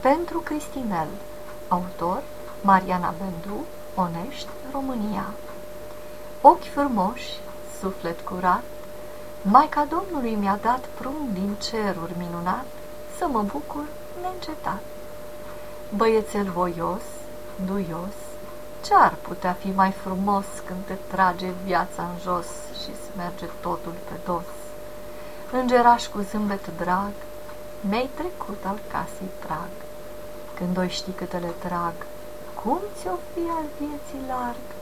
Pentru Cristinel Autor Mariana Bendu Onești, România Ochi frumoși, suflet curat, Maica Domnului mi-a dat prun din ceruri minunat Să mă bucur neîncetat. Băiețel voios, duios, Ce-ar putea fi mai frumos Când te trage viața în jos Și-ți merge totul pe dos? Îngeraș cu zâmbet drag, Mi-ai trecut al casei prag. Când o știi câte le trag, Cum ți-o fi al vieții larg?